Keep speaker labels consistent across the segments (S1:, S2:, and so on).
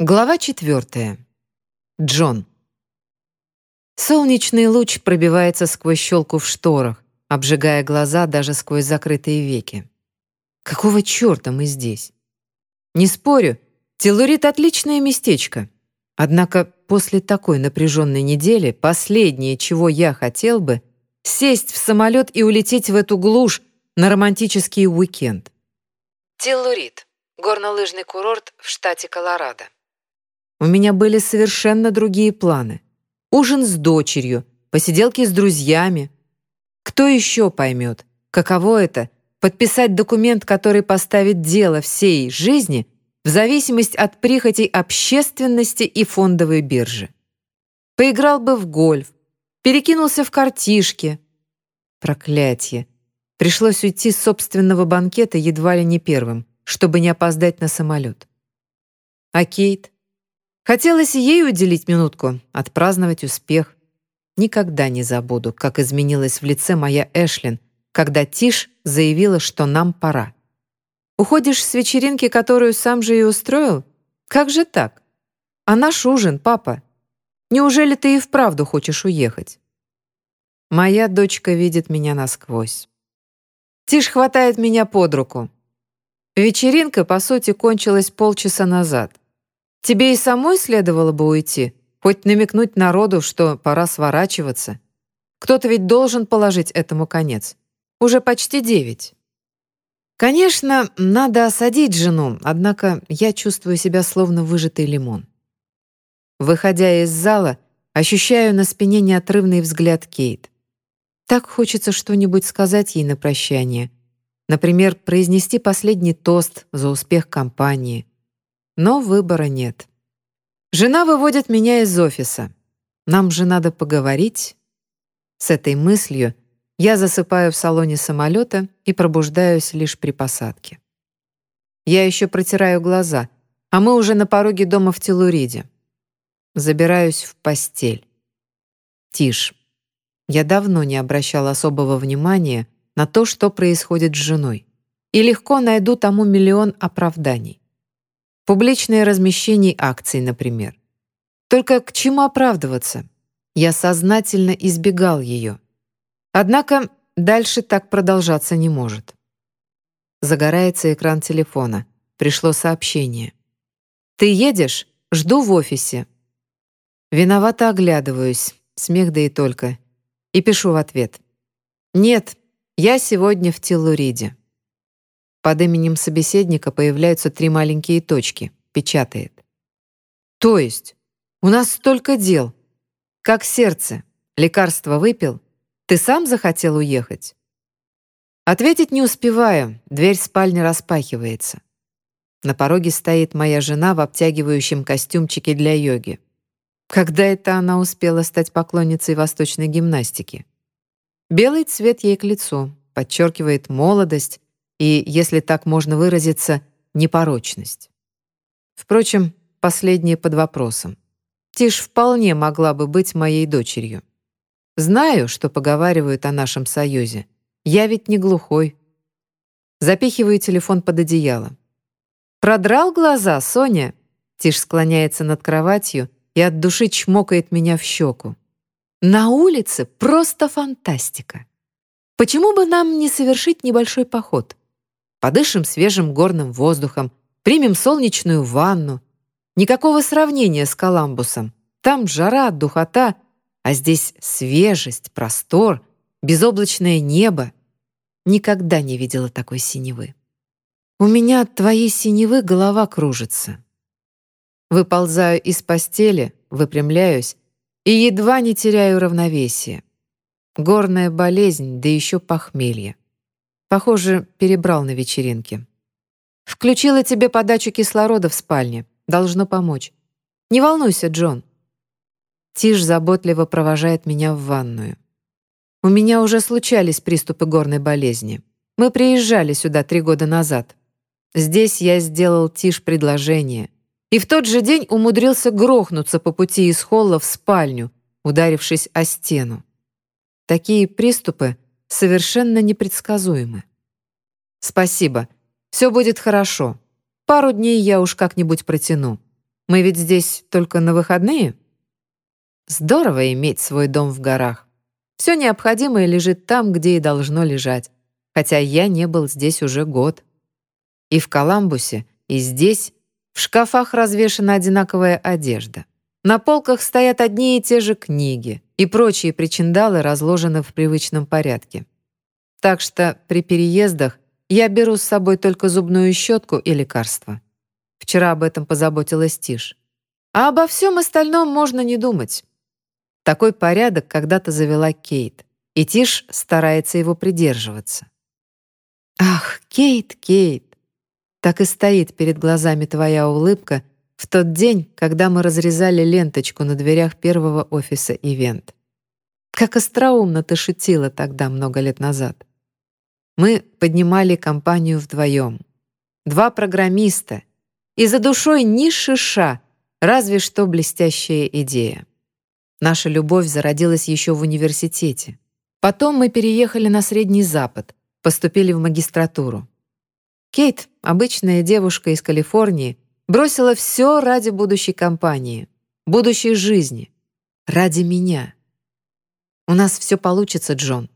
S1: Глава четвертая. Джон. Солнечный луч пробивается сквозь щелку в шторах, обжигая глаза даже сквозь закрытые веки. Какого чёрта мы здесь? Не спорю, Телурит — отличное местечко. Однако после такой напряженной недели последнее, чего я хотел бы, сесть в самолет и улететь в эту глушь на романтический уикенд. Телурит — горнолыжный курорт в штате Колорадо. У меня были совершенно другие планы. Ужин с дочерью, посиделки с друзьями. Кто еще поймет, каково это — подписать документ, который поставит дело всей жизни в зависимость от прихотей общественности и фондовой биржи. Поиграл бы в гольф, перекинулся в картишки. Проклятье. Пришлось уйти с собственного банкета едва ли не первым, чтобы не опоздать на самолет. А Кейт? Хотелось ей уделить минутку, отпраздновать успех. Никогда не забуду, как изменилась в лице моя Эшлин, когда Тиш заявила, что нам пора. «Уходишь с вечеринки, которую сам же и устроил? Как же так? А наш ужин, папа? Неужели ты и вправду хочешь уехать?» Моя дочка видит меня насквозь. Тиш хватает меня под руку. Вечеринка, по сути, кончилась полчаса назад. Тебе и самой следовало бы уйти, хоть намекнуть народу, что пора сворачиваться. Кто-то ведь должен положить этому конец. Уже почти девять. Конечно, надо осадить жену, однако я чувствую себя словно выжатый лимон. Выходя из зала, ощущаю на спине неотрывный взгляд Кейт. Так хочется что-нибудь сказать ей на прощание. Например, произнести последний тост за успех компании — но выбора нет. Жена выводит меня из офиса. Нам же надо поговорить. С этой мыслью я засыпаю в салоне самолета и пробуждаюсь лишь при посадке. Я еще протираю глаза, а мы уже на пороге дома в Телуриде. Забираюсь в постель. Тишь. Я давно не обращал особого внимания на то, что происходит с женой, и легко найду тому миллион оправданий. Публичное размещение акций, например. Только к чему оправдываться? Я сознательно избегал ее. Однако дальше так продолжаться не может. Загорается экран телефона. Пришло сообщение. «Ты едешь? Жду в офисе». Виновато оглядываюсь, смех да и только, и пишу в ответ. «Нет, я сегодня в Теллуриде». Под именем собеседника появляются три маленькие точки. Печатает. «То есть? У нас столько дел. Как сердце. Лекарство выпил? Ты сам захотел уехать?» Ответить не успеваю. Дверь спальни распахивается. На пороге стоит моя жена в обтягивающем костюмчике для йоги. Когда это она успела стать поклонницей восточной гимнастики? Белый цвет ей к лицу, подчеркивает молодость, и, если так можно выразиться, непорочность. Впрочем, последнее под вопросом. Тиш вполне могла бы быть моей дочерью. Знаю, что поговаривают о нашем союзе. Я ведь не глухой. Запихиваю телефон под одеяло. «Продрал глаза, Соня?» Тиш склоняется над кроватью и от души чмокает меня в щеку. «На улице просто фантастика. Почему бы нам не совершить небольшой поход?» Подышим свежим горным воздухом, примем солнечную ванну. Никакого сравнения с Коламбусом. Там жара, духота, а здесь свежесть, простор, безоблачное небо. Никогда не видела такой синевы. У меня от твоей синевы голова кружится. Выползаю из постели, выпрямляюсь и едва не теряю равновесие. Горная болезнь, да еще похмелье. Похоже, перебрал на вечеринке. Включила тебе подачу кислорода в спальне. Должно помочь. Не волнуйся, Джон. Тиш заботливо провожает меня в ванную. У меня уже случались приступы горной болезни. Мы приезжали сюда три года назад. Здесь я сделал Тиш предложение. И в тот же день умудрился грохнуться по пути из холла в спальню, ударившись о стену. Такие приступы совершенно непредсказуемы. «Спасибо. Все будет хорошо. Пару дней я уж как-нибудь протяну. Мы ведь здесь только на выходные?» Здорово иметь свой дом в горах. Все необходимое лежит там, где и должно лежать, хотя я не был здесь уже год. И в Коламбусе, и здесь в шкафах развешана одинаковая одежда. На полках стоят одни и те же книги, и прочие причиндалы разложены в привычном порядке. Так что при переездах я беру с собой только зубную щетку и лекарства. Вчера об этом позаботилась Тиш. А обо всем остальном можно не думать. Такой порядок когда-то завела Кейт, и Тиш старается его придерживаться. Ах, Кейт, Кейт, так и стоит перед глазами твоя улыбка в тот день, когда мы разрезали ленточку на дверях первого офиса «Ивент». Как остроумно ты шутила тогда, много лет назад. Мы поднимали компанию вдвоем. Два программиста. И за душой ни шиша, разве что блестящая идея. Наша любовь зародилась еще в университете. Потом мы переехали на Средний Запад, поступили в магистратуру. Кейт, обычная девушка из Калифорнии, бросила все ради будущей компании, будущей жизни, ради меня. У нас все получится, Джон.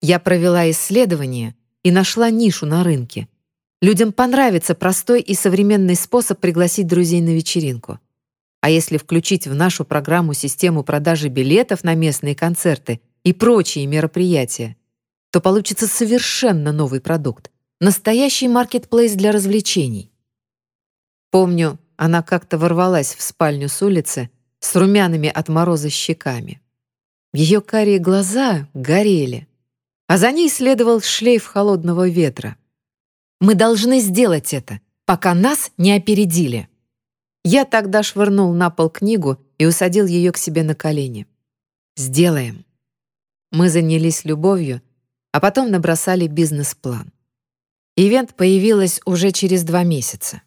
S1: Я провела исследование и нашла нишу на рынке. Людям понравится простой и современный способ пригласить друзей на вечеринку. А если включить в нашу программу систему продажи билетов на местные концерты и прочие мероприятия, то получится совершенно новый продукт. Настоящий маркетплейс для развлечений. Помню, она как-то ворвалась в спальню с улицы с румяными от мороза щеками. Ее карие глаза горели, а за ней следовал шлейф холодного ветра. «Мы должны сделать это, пока нас не опередили». Я тогда швырнул на пол книгу и усадил ее к себе на колени. «Сделаем». Мы занялись любовью, а потом набросали бизнес-план. Ивент появилась уже через два месяца.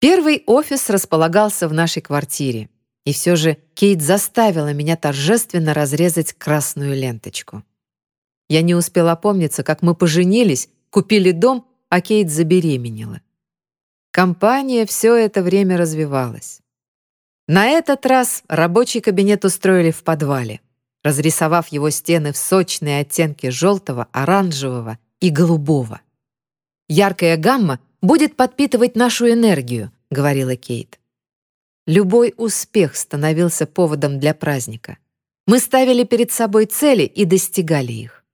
S1: Первый офис располагался в нашей квартире, и все же Кейт заставила меня торжественно разрезать красную ленточку. Я не успела опомниться, как мы поженились, купили дом, а Кейт забеременела. Компания все это время развивалась. На этот раз рабочий кабинет устроили в подвале, разрисовав его стены в сочные оттенки желтого, оранжевого и голубого. «Яркая гамма будет подпитывать нашу энергию», — говорила Кейт. Любой успех становился поводом для праздника. Мы ставили перед собой цели и достигали их.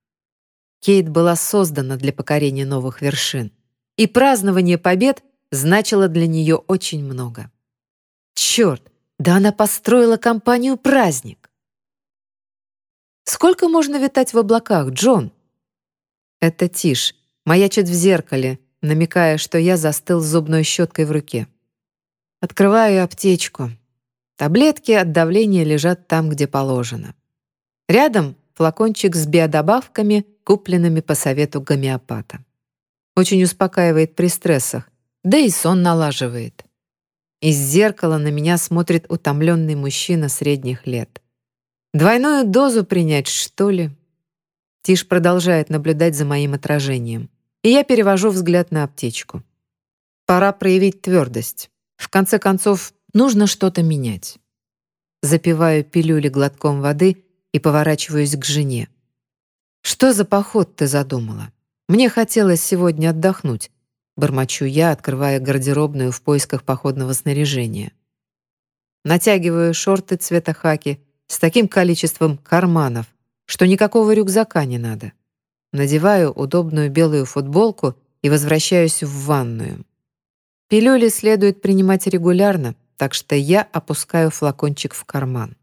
S1: Кейт была создана для покорения новых вершин, и празднование побед значило для нее очень много. Черт, да она построила компанию «Праздник». «Сколько можно витать в облаках, Джон?» Это тишь, маячит в зеркале, намекая, что я застыл с зубной щеткой в руке. Открываю аптечку. Таблетки от давления лежат там, где положено. Рядом флакончик с биодобавками, купленными по совету гомеопата. Очень успокаивает при стрессах, да и сон налаживает. Из зеркала на меня смотрит утомленный мужчина средних лет. Двойную дозу принять, что ли? Тиш продолжает наблюдать за моим отражением, и я перевожу взгляд на аптечку. Пора проявить твердость. В конце концов, нужно что-то менять. Запиваю пилюли глотком воды и поворачиваюсь к жене. «Что за поход ты задумала? Мне хотелось сегодня отдохнуть, Бормочу я, открывая гардеробную в поисках походного снаряжения. Натягиваю шорты цвета хаки с таким количеством карманов, что никакого рюкзака не надо. Надеваю удобную белую футболку и возвращаюсь в ванную. Пилюли следует принимать регулярно, так что я опускаю флакончик в карман.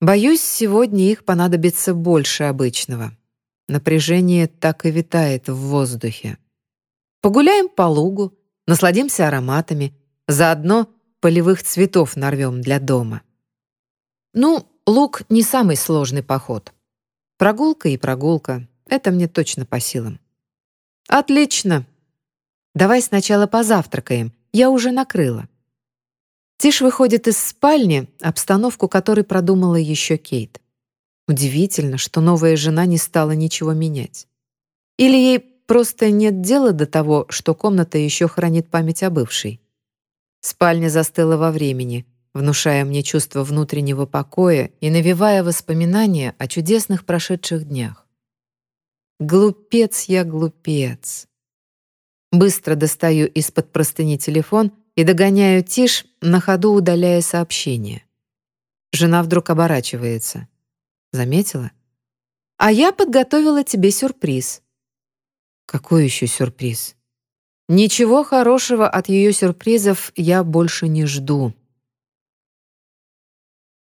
S1: Боюсь, сегодня их понадобится больше обычного. Напряжение так и витает в воздухе. Погуляем по лугу, насладимся ароматами, заодно полевых цветов нарвем для дома. Ну, луг не самый сложный поход. Прогулка и прогулка — это мне точно по силам. Отлично. Давай сначала позавтракаем, я уже накрыла. Тиш выходит из спальни, обстановку которой продумала еще Кейт. Удивительно, что новая жена не стала ничего менять. Или ей Просто нет дела до того, что комната еще хранит память о бывшей. Спальня застыла во времени, внушая мне чувство внутреннего покоя и навевая воспоминания о чудесных прошедших днях. Глупец я, глупец. Быстро достаю из-под простыни телефон и догоняю Тиш, на ходу удаляя сообщение. Жена вдруг оборачивается. Заметила? «А я подготовила тебе сюрприз». «Какой еще сюрприз?» «Ничего хорошего от ее сюрпризов я больше не жду»,